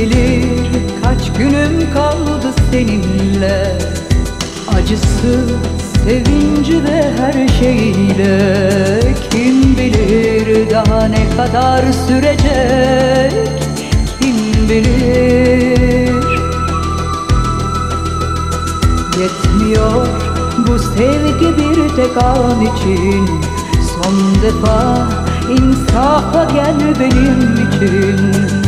Kaç günüm kaldı seninle? Acısı, sevinci ve her şeyiyle Kim bilir daha ne kadar sürecek? Kim bilir? Yetmiyor bu sevgi bir tek an için. Son defa insafa gel benim için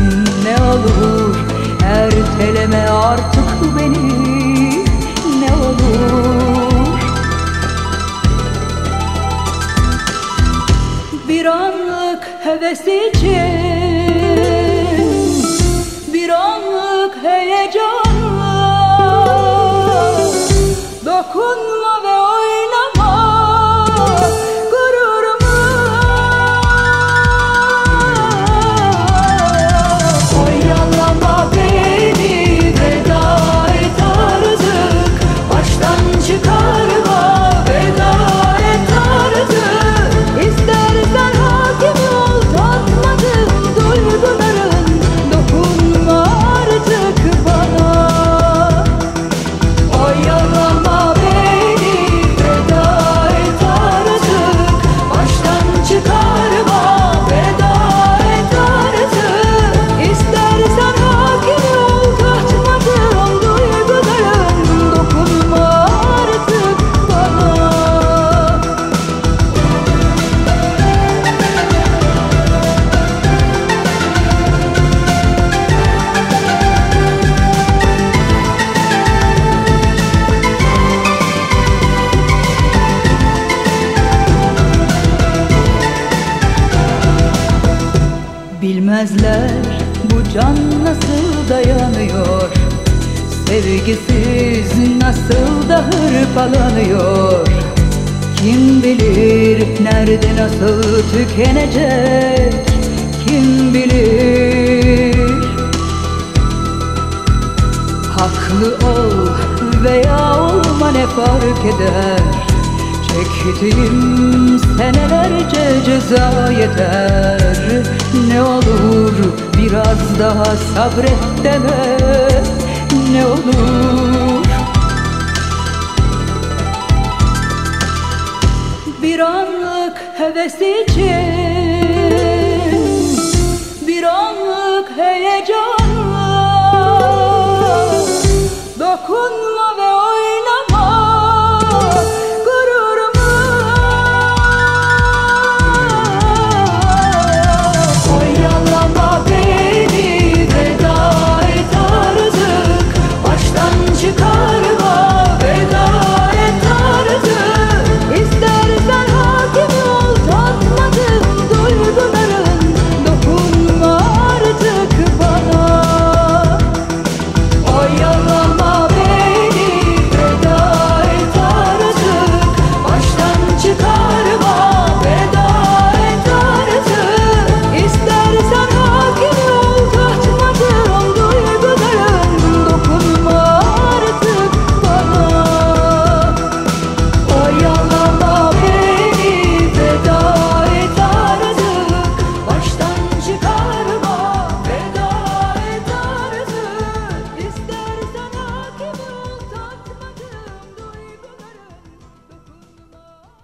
olur? Erteleme artık beni. Ne olur? Bir anlık heves için Bir anlık heyecanla Dokunma Bilmezler bu can nasıl dayanıyor? Sevgisiz nasıl da hırpalanıyor? Kim bilir nerede nasıl tükenecek? Kim bilir? Haklı ol veya olma ne fark eder? Çektiğim senelerce ceza yeter daha sabret deme. Ne olur. Bir anlık heves için Bir anlık heyecan